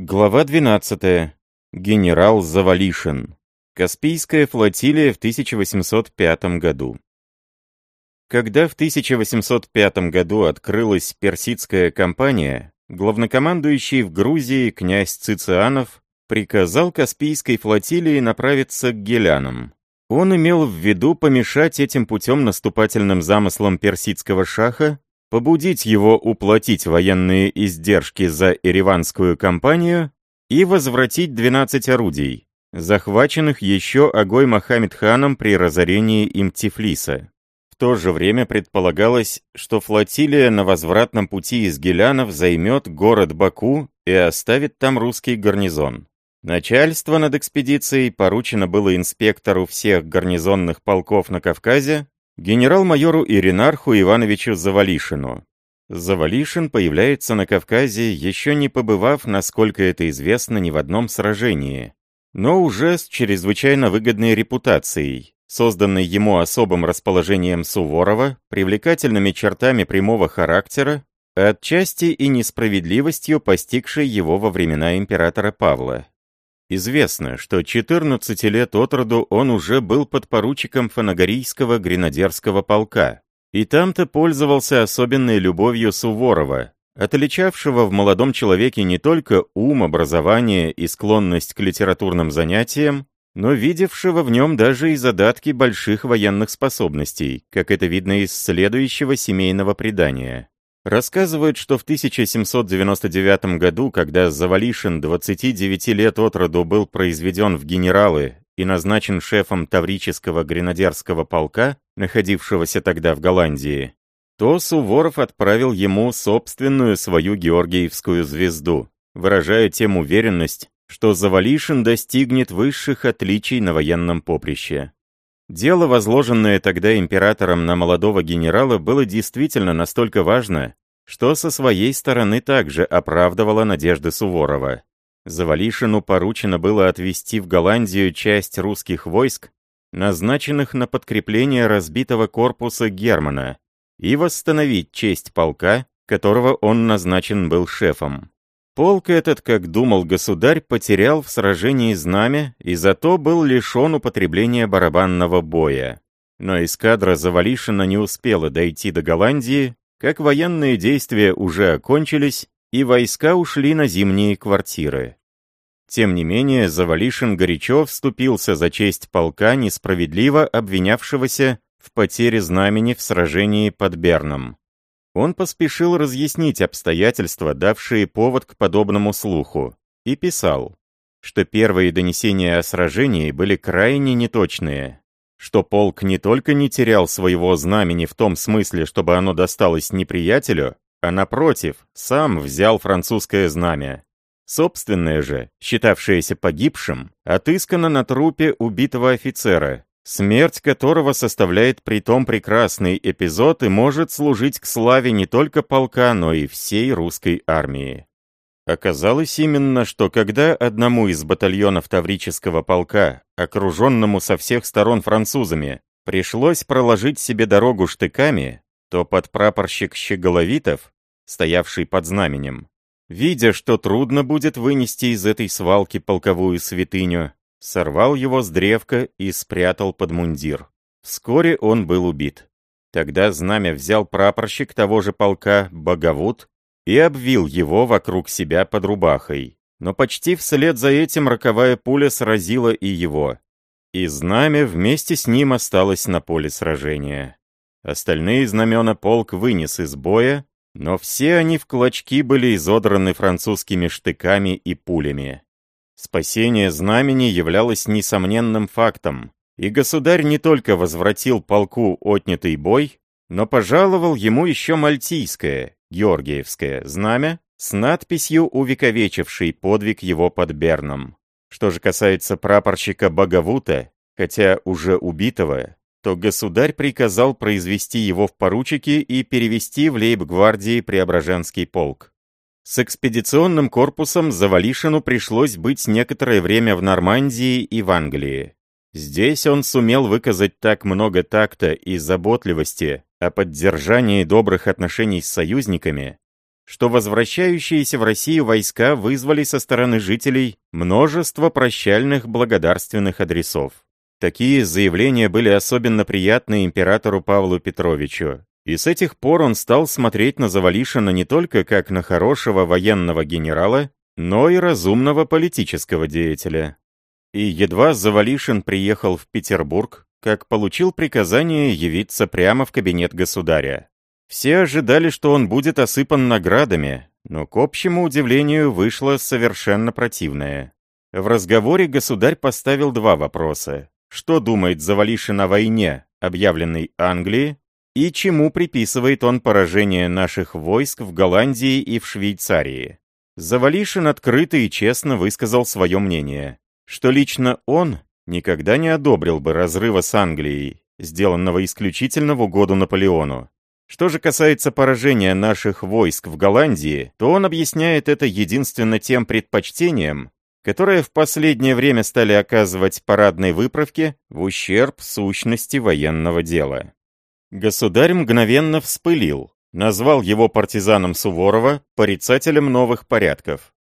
Глава 12. Генерал Завалишин. Каспийская флотилия в 1805 году. Когда в 1805 году открылась персидская кампания, главнокомандующий в Грузии князь Цицианов приказал Каспийской флотилии направиться к гелянам. Он имел в виду помешать этим путем наступательным замыслам персидского шаха побудить его уплатить военные издержки за Ереванскую кампанию и возвратить 12 орудий, захваченных еще Агой Мохаммед при разорении им Тифлиса. В то же время предполагалось, что флотилия на возвратном пути из Гелянов займет город Баку и оставит там русский гарнизон. Начальство над экспедицией поручено было инспектору всех гарнизонных полков на Кавказе генерал-майору Иринарху Ивановичу Завалишину. Завалишин появляется на Кавказе, еще не побывав, насколько это известно, ни в одном сражении, но уже с чрезвычайно выгодной репутацией, созданной ему особым расположением Суворова, привлекательными чертами прямого характера, отчасти и несправедливостью, постигшей его во времена императора Павла. Известно, что 14 лет от роду он уже был подпоручиком Фанагорийского гренадерского полка, и там-то пользовался особенной любовью Суворова, отличавшего в молодом человеке не только ум, образование и склонность к литературным занятиям, но видевшего в нем даже и задатки больших военных способностей, как это видно из следующего семейного предания. Рассказывают, что в 1799 году, когда Завалишин 29 лет от роду был произведен в генералы и назначен шефом Таврического гренадерского полка, находившегося тогда в Голландии, то Суворов отправил ему собственную свою Георгиевскую звезду, выражая тем уверенность, что Завалишин достигнет высших отличий на военном поприще. Дело, возложенное тогда императором на молодого генерала, было действительно настолько важно, что со своей стороны также оправдывало надежды Суворова. Завалишину поручено было отвести в Голландию часть русских войск, назначенных на подкрепление разбитого корпуса Германа, и восстановить честь полка, которого он назначен был шефом. Полк этот, как думал государь, потерял в сражении знамя и зато был лишен употребления барабанного боя. Но эскадра Завалишина не успела дойти до Голландии, как военные действия уже окончились, и войска ушли на зимние квартиры. Тем не менее, Завалишин горячо вступился за честь полка, несправедливо обвинявшегося в потере знамени в сражении под Берном. Он поспешил разъяснить обстоятельства, давшие повод к подобному слуху, и писал, что первые донесения о сражении были крайне неточные, что полк не только не терял своего знамени в том смысле, чтобы оно досталось неприятелю, а напротив, сам взял французское знамя. Собственное же, считавшееся погибшим, отыскано на трупе убитого офицера, смерть которого составляет притом прекрасный эпизод и может служить к славе не только полка, но и всей русской армии. Оказалось именно, что когда одному из батальонов Таврического полка, окруженному со всех сторон французами, пришлось проложить себе дорогу штыками, то подпрапорщик Щеголовитов, стоявший под знаменем, видя, что трудно будет вынести из этой свалки полковую святыню, сорвал его с древка и спрятал под мундир. Вскоре он был убит. Тогда знамя взял прапорщик того же полка Боговуд и обвил его вокруг себя под рубахой. Но почти вслед за этим роковая пуля сразила и его. И знамя вместе с ним осталось на поле сражения. Остальные знамена полк вынес из боя, но все они в клочки были изодраны французскими штыками и пулями. Спасение знамени являлось несомненным фактом, и государь не только возвратил полку отнятый бой, но пожаловал ему еще мальтийское, георгиевское знамя с надписью, увековечившей подвиг его под Берном. Что же касается прапорщика Боговута, хотя уже убитого, то государь приказал произвести его в поручики и перевести в лейб-гвардии Преображенский полк. С экспедиционным корпусом Завалишину пришлось быть некоторое время в Нормандии и в Англии. Здесь он сумел выказать так много такта и заботливости о поддержании добрых отношений с союзниками, что возвращающиеся в Россию войска вызвали со стороны жителей множество прощальных благодарственных адресов. Такие заявления были особенно приятны императору Павлу Петровичу, и с этих пор он стал смотреть на Завалишина не только как на хорошего военного генерала, но и разумного политического деятеля. И едва Завалишин приехал в Петербург, как получил приказание явиться прямо в кабинет государя. Все ожидали, что он будет осыпан наградами, но к общему удивлению вышло совершенно противное. В разговоре государь поставил два вопроса. Что думает Завалишин о войне, объявленной Англии, и чему приписывает он поражение наших войск в Голландии и в Швейцарии. Завалишин открыто и честно высказал свое мнение, что лично он никогда не одобрил бы разрыва с Англией, сделанного исключительно в угоду Наполеону. Что же касается поражения наших войск в Голландии, то он объясняет это единственно тем предпочтением, которое в последнее время стали оказывать парадной выправке в ущерб сущности военного дела. Государь мгновенно вспылил, назвал его партизаном Суворова, порицателем новых порядков.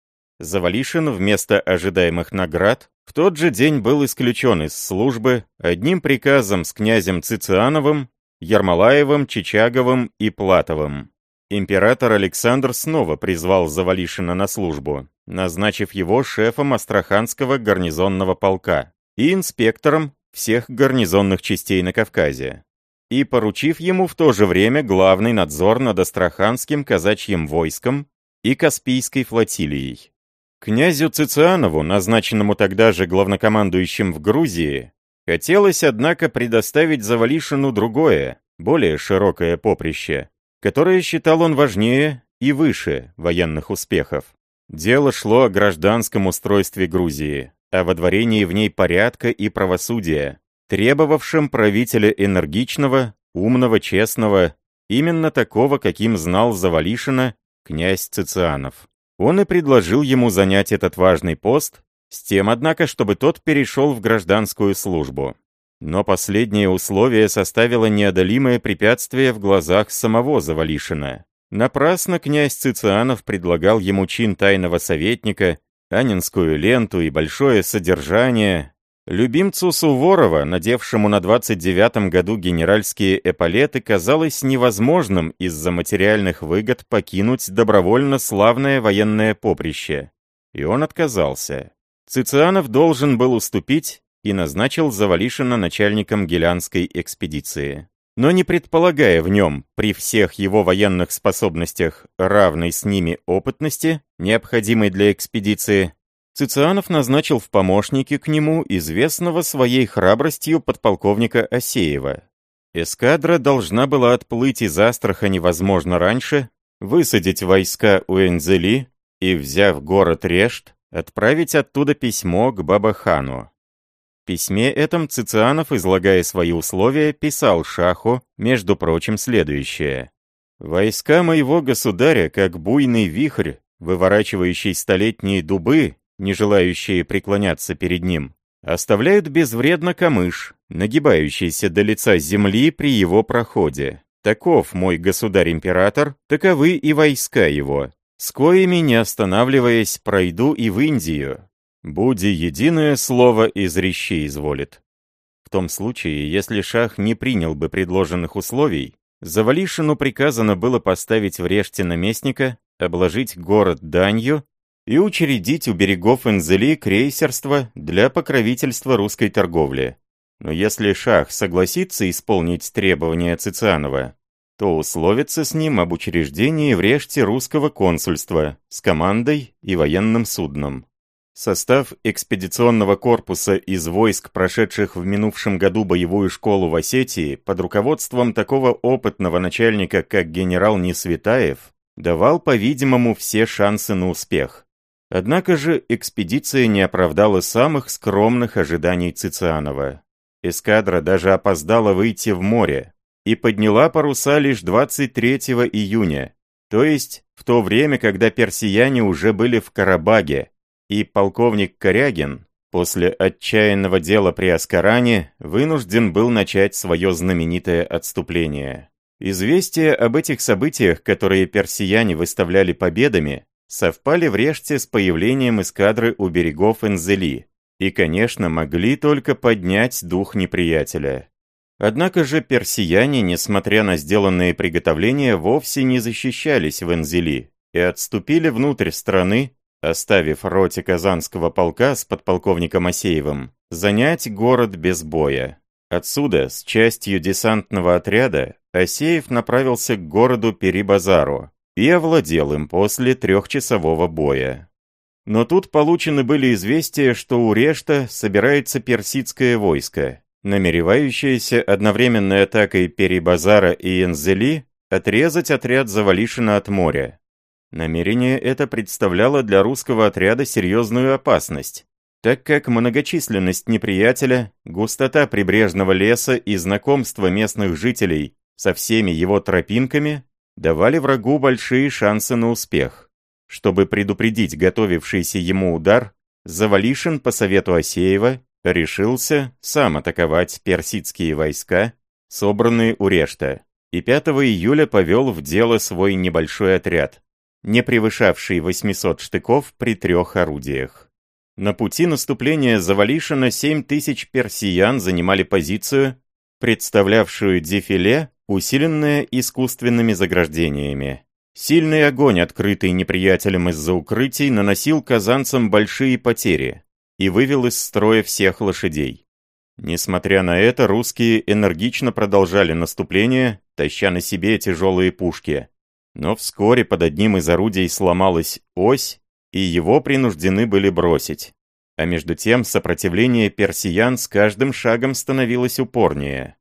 Завалишин вместо ожидаемых наград в тот же день был исключен из службы одним приказом с князем Цициановым, Ермолаевым, Чичаговым и Платовым. Император Александр снова призвал Завалишина на службу, назначив его шефом Астраханского гарнизонного полка и инспектором всех гарнизонных частей на Кавказе и поручив ему в то же время главный надзор над Астраханским казачьим войском и Каспийской флотилией. Князю Цицианову, назначенному тогда же главнокомандующим в Грузии, хотелось, однако, предоставить Завалишину другое, более широкое поприще, которое считал он важнее и выше военных успехов. Дело шло о гражданском устройстве Грузии, о водворении в ней порядка и правосудия, требовавшим правителя энергичного, умного, честного, именно такого, каким знал Завалишина князь Цицианов. Он и предложил ему занять этот важный пост, с тем, однако, чтобы тот перешел в гражданскую службу. Но последнее условие составило неодолимое препятствие в глазах самого Завалишина. Напрасно князь Цицианов предлагал ему чин тайного советника, анинскую ленту и большое содержание, Любимцу Суворова, надевшему на 29-м году генеральские эполеты, казалось невозможным из-за материальных выгод покинуть добровольно славное военное поприще. И он отказался. Цицианов должен был уступить и назначил Завалишина начальником Гелянской экспедиции. Но не предполагая в нем, при всех его военных способностях, равной с ними опытности, необходимой для экспедиции, Цицианов назначил в помощники к нему известного своей храбростью подполковника Осеева. Эскадра должна была отплыть из Астрахани возможно раньше, высадить войска у Энзели и, взяв город Решт, отправить оттуда письмо к Бабахану. В письме этом Цицианов, излагая свои условия, писал Шаху, между прочим, следующее. «Войска моего государя, как буйный вихрь, выворачивающий столетние дубы, не желающие преклоняться перед ним, оставляют безвредно камыш, нагибающийся до лица земли при его проходе. Таков мой государь-император, таковы и войска его. С коими, не останавливаясь, пройду и в Индию. Буди единое слово из речи изволит. В том случае, если шах не принял бы предложенных условий, Завалишину приказано было поставить в Реште наместника, обложить город данью и учредить у берегов Энзели крейсерство для покровительства русской торговли. Но если Шах согласится исполнить требования Цицианова, то условится с ним об учреждении в Реште русского консульства с командой и военным судном. Состав экспедиционного корпуса из войск, прошедших в минувшем году боевую школу в Осетии, под руководством такого опытного начальника, как генерал Несветаев, давал, по-видимому, все шансы на успех. Однако же экспедиция не оправдала самых скромных ожиданий Цицианова. Эскадра даже опоздала выйти в море и подняла паруса лишь 23 июня, то есть в то время, когда персияне уже были в Карабаге, и полковник Корягин после отчаянного дела при Аскаране вынужден был начать свое знаменитое отступление. Известия об этих событиях, которые персияне выставляли победами, совпали в Реште с появлением эскадры у берегов Энзели и, конечно, могли только поднять дух неприятеля. Однако же персияне, несмотря на сделанные приготовления, вовсе не защищались в Энзели и отступили внутрь страны, оставив роте Казанского полка с подполковником Асеевым занять город без боя. Отсюда, с частью десантного отряда, Асеев направился к городу Перебазару и овладел им после трехчасового боя. Но тут получены были известия, что у Решта собирается персидское войско, намеревающееся одновременной атакой Перебазара и Энзели отрезать отряд Завалишина от моря. Намерение это представляло для русского отряда серьезную опасность, так как многочисленность неприятеля, густота прибрежного леса и знакомство местных жителей со всеми его тропинками давали врагу большие шансы на успех. Чтобы предупредить готовившийся ему удар, Завалишин по совету Асеева решился сам атаковать персидские войска, собранные у Решта, и 5 июля повел в дело свой небольшой отряд, не превышавший 800 штыков при трех орудиях. На пути наступления Завалишина 7 тысяч персиян занимали позицию, представлявшую дефиле, усиленное искусственными заграждениями. Сильный огонь, открытый неприятелем из-за укрытий, наносил казанцам большие потери и вывел из строя всех лошадей. Несмотря на это, русские энергично продолжали наступление, таща на себе тяжелые пушки. Но вскоре под одним из орудий сломалась ось, и его принуждены были бросить. А между тем сопротивление персиян с каждым шагом становилось упорнее.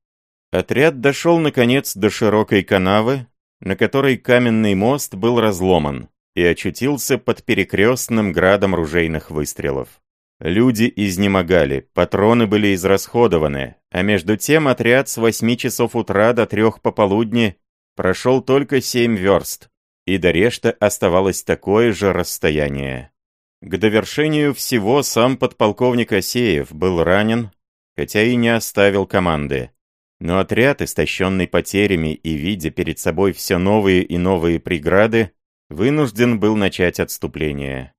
Отряд дошел, наконец, до широкой канавы, на которой каменный мост был разломан, и очутился под перекрестным градом ружейных выстрелов. Люди изнемогали, патроны были израсходованы, а между тем отряд с 8 часов утра до 3 пополудни прошел только 7 верст, и до Решта оставалось такое же расстояние. К довершению всего сам подполковник Асеев был ранен, хотя и не оставил команды. Но отряд, истощенный потерями и видя перед собой все новые и новые преграды, вынужден был начать отступление.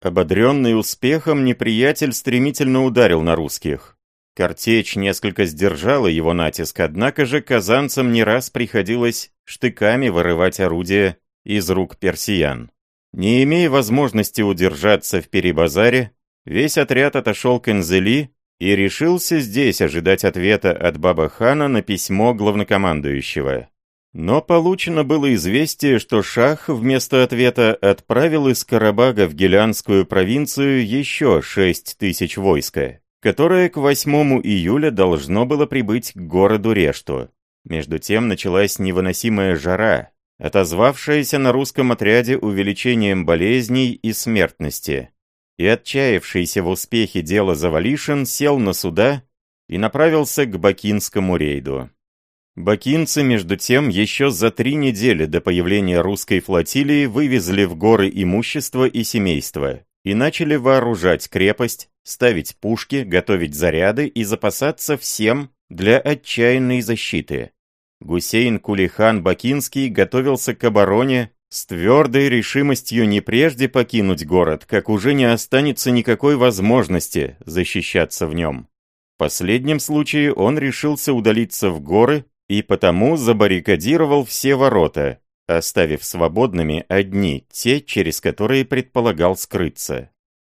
Ободренный успехом, неприятель стремительно ударил на русских. Картечь несколько сдержала его натиск, однако же казанцам не раз приходилось штыками вырывать орудия из рук персиян. Не имея возможности удержаться в перебазаре, весь отряд отошел к Энзели и решился здесь ожидать ответа от Баба-хана на письмо главнокомандующего. Но получено было известие, что Шах вместо ответа отправил из Карабага в Гелянскую провинцию еще 6 тысяч войска, которое к 8 июля должно было прибыть к городу Решту. Между тем началась невыносимая жара, отозвавшаяся на русском отряде увеличением болезней и смертности. И отчаявшийся в успехе дела Завалишин сел на суда и направился к Бакинскому рейду. Бакинцы, между тем, еще за три недели до появления русской флотилии вывезли в горы имущество и семейство и начали вооружать крепость, ставить пушки, готовить заряды и запасаться всем для отчаянной защиты. Гусейн Кулихан Бакинский готовился к обороне с твердой решимостью не прежде покинуть город, как уже не останется никакой возможности защищаться в нем. В последнем случае он решился удалиться в горы и потому забаррикадировал все ворота, оставив свободными одни, те, через которые предполагал скрыться.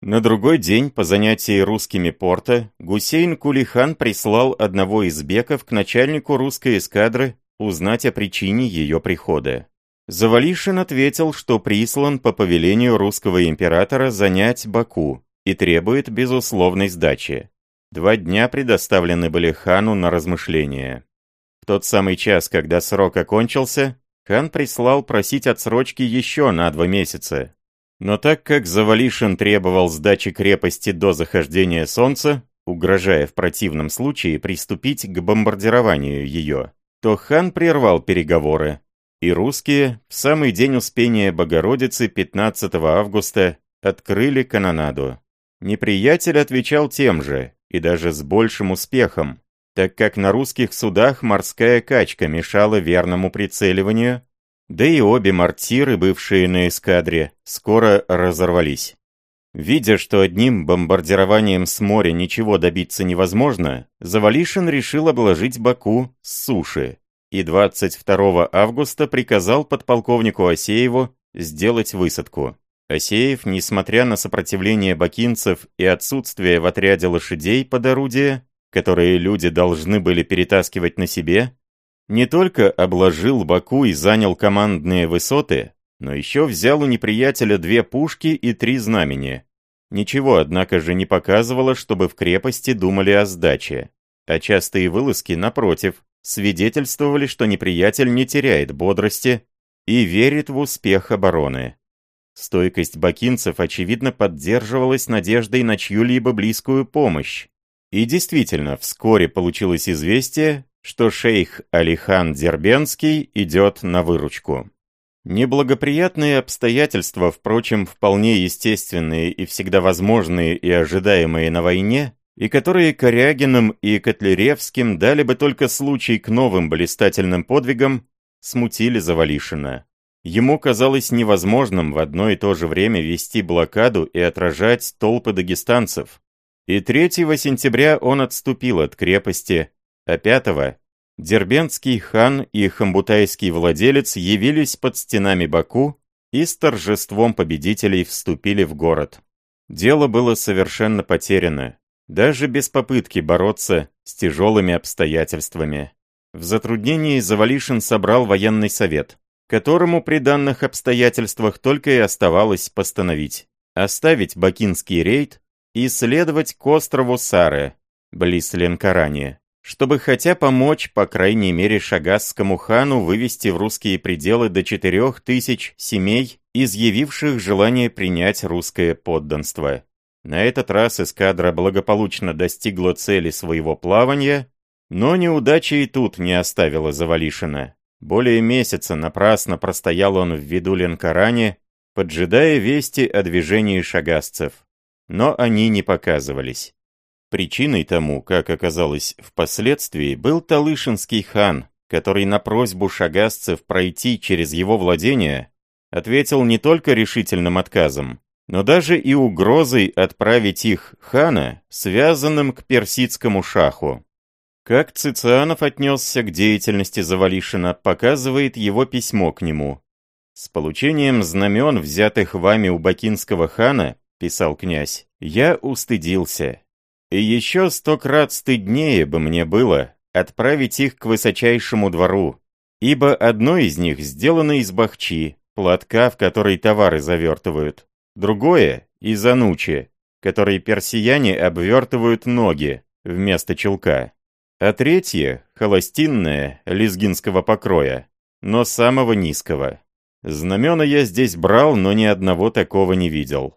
На другой день, по занятии русскими порта, Гусейн Кулихан прислал одного из беков к начальнику русской эскадры узнать о причине ее прихода. Завалишин ответил, что прислан по повелению русского императора занять Баку и требует безусловной сдачи. Два дня предоставлены были хану на размышления. В тот самый час, когда срок окончился, хан прислал просить отсрочки еще на два месяца, но так как Завалишин требовал сдачи крепости до захождения солнца, угрожая в противном случае приступить к бомбардированию ее, то хан прервал переговоры, и русские в самый день Успения Богородицы 15 августа открыли канонаду. Неприятель отвечал тем же, и даже с большим успехом, так как на русских судах морская качка мешала верному прицеливанию, да и обе мортиры, бывшие на эскадре, скоро разорвались. Видя, что одним бомбардированием с моря ничего добиться невозможно, Завалишин решил обложить Баку с суши и 22 августа приказал подполковнику Осееву сделать высадку. Осеев, несмотря на сопротивление бакинцев и отсутствие в отряде лошадей под орудие, которые люди должны были перетаскивать на себе, не только обложил Баку и занял командные высоты, но еще взял у неприятеля две пушки и три знамени. Ничего, однако же, не показывало, чтобы в крепости думали о сдаче. А частые вылазки, напротив, свидетельствовали, что неприятель не теряет бодрости и верит в успех обороны. Стойкость бакинцев, очевидно, поддерживалась надеждой на чью-либо близкую помощь. И действительно, вскоре получилось известие, что шейх Алихан Дербенский идет на выручку. Неблагоприятные обстоятельства, впрочем, вполне естественные и всегда возможные и ожидаемые на войне, и которые Корягиным и Котляревским дали бы только случай к новым блистательным подвигам, смутили Завалишина. Ему казалось невозможным в одно и то же время вести блокаду и отражать толпы дагестанцев. И 3 сентября он отступил от крепости, а 5 Дербентский хан и хамбутайский владелец явились под стенами Баку и с торжеством победителей вступили в город. Дело было совершенно потеряно, даже без попытки бороться с тяжелыми обстоятельствами. В затруднении Завалишин собрал военный совет, которому при данных обстоятельствах только и оставалось постановить оставить бакинский рейд и следовать к острову Саре, близ Ленкарани чтобы хотя помочь, по крайней мере, шагасскому хану вывести в русские пределы до четырех тысяч семей, изъявивших желание принять русское подданство. На этот раз эскадра благополучно достигла цели своего плавания, но неудача и тут не оставила Завалишина. Более месяца напрасно простоял он в виду Ленкаране, поджидая вести о движении шагасцев. Но они не показывались. Причиной тому, как оказалось впоследствии, был Талышинский хан, который на просьбу шагасцев пройти через его владения ответил не только решительным отказом, но даже и угрозой отправить их хана, связанным к персидскому шаху. Как Цицианов отнесся к деятельности Завалишина, показывает его письмо к нему. «С получением знамен, взятых вами у бакинского хана, — писал князь, — я устыдился, и еще сто крат стыднее бы мне было отправить их к высочайшему двору, ибо одно из них сделано из бахчи, платка, в который товары завертывают, другое — из анучи, персияне обвертывают ноги вместо чулка, а третье — холостинное, лезгинского покроя, но самого низкого. Знамена я здесь брал, но ни одного такого не видел.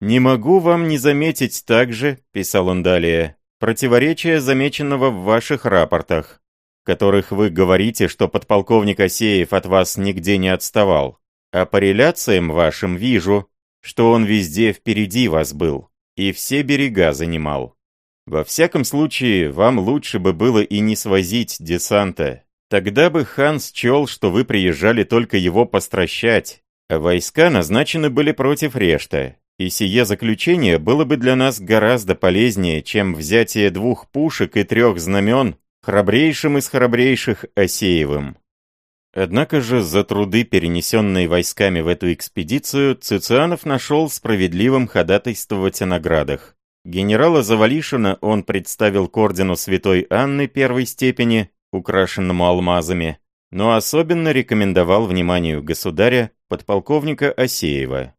«Не могу вам не заметить также», — писал он далее, «противоречия, замеченного в ваших рапортах, в которых вы говорите, что подполковник Осеев от вас нигде не отставал, а по реляциям вашим вижу, что он везде впереди вас был и все берега занимал. Во всяком случае, вам лучше бы было и не свозить десанта. Тогда бы хан счел, что вы приезжали только его постращать, а войска назначены были против Решта, и сие заключение было бы для нас гораздо полезнее, чем взятие двух пушек и трех знамен храбрейшим из храбрейших Осеевым. Однако же за труды, перенесенные войсками в эту экспедицию, Цицианов нашел справедливым ходатайствовать о наградах. Генерала Завалишина он представил к ордену Святой Анны первой степени, украшенному алмазами, но особенно рекомендовал вниманию государя подполковника Осеева.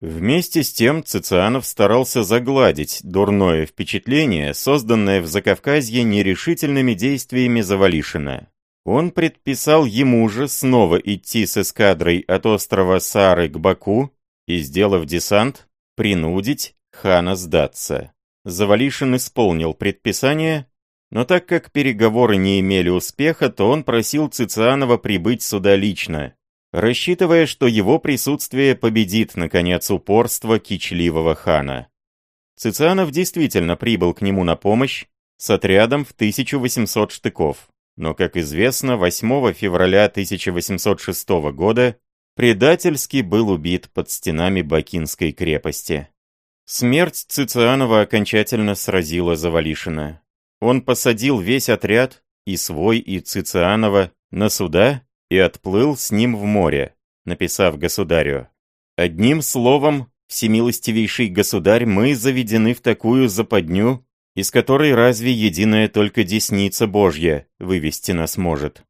Вместе с тем Цицианов старался загладить дурное впечатление, созданное в Закавказье нерешительными действиями Завалишина. Он предписал ему же снова идти с эскадрой от острова Сары к Баку и, сделав десант, принудить хана сдаться. Завалишин исполнил предписание, но так как переговоры не имели успеха, то он просил Цицианова прибыть сюда лично, рассчитывая, что его присутствие победит, наконец, упорство кичливого хана. Цицианов действительно прибыл к нему на помощь, с отрядом в 1800 штыков. Но, как известно, 8 февраля 1806 года предательски был убит под стенами Бакинской крепости. Смерть Цицианова окончательно сразила Завалишина. Он посадил весь отряд, и свой, и Цицианова, на суда и отплыл с ним в море, написав государю. «Одним словом, всемилостивейший государь, мы заведены в такую западню, из которой разве единая только десница Божья вывести нас может».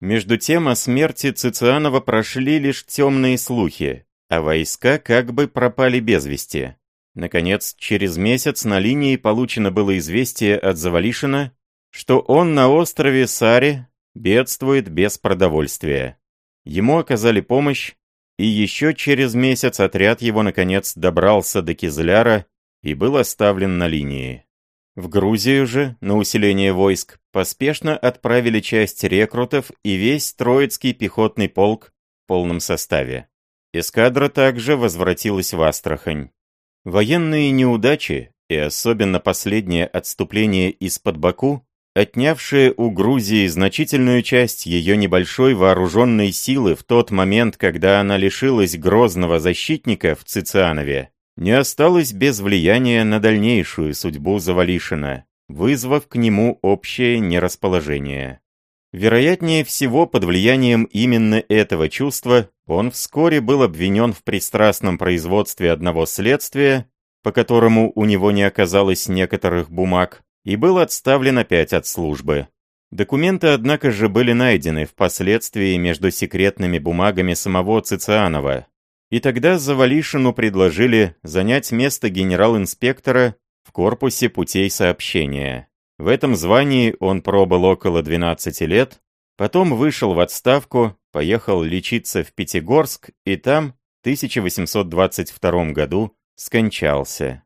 Между тем о смерти Цицианова прошли лишь темные слухи, а войска как бы пропали без вести. Наконец, через месяц на линии получено было известие от Завалишина, что он на острове Саре бедствует без продовольствия. Ему оказали помощь, и еще через месяц отряд его, наконец, добрался до Кизляра и был оставлен на линии. В Грузию же, на усиление войск, поспешно отправили часть рекрутов и весь Троицкий пехотный полк в полном составе. Эскадра также возвратилась в Астрахань. Военные неудачи, и особенно последнее отступление из-под Баку, отнявшее у Грузии значительную часть ее небольшой вооруженной силы в тот момент, когда она лишилась грозного защитника в Цицианове, не осталось без влияния на дальнейшую судьбу Завалишина, вызвав к нему общее нерасположение. Вероятнее всего, под влиянием именно этого чувства, он вскоре был обвинен в пристрастном производстве одного следствия, по которому у него не оказалось некоторых бумаг, и был отставлен опять от службы. Документы, однако же, были найдены впоследствии между секретными бумагами самого Цицианова, и тогда Завалишину предложили занять место генерал-инспектора в корпусе путей сообщения. В этом звании он пробыл около 12 лет, потом вышел в отставку, поехал лечиться в Пятигорск и там в 1822 году скончался.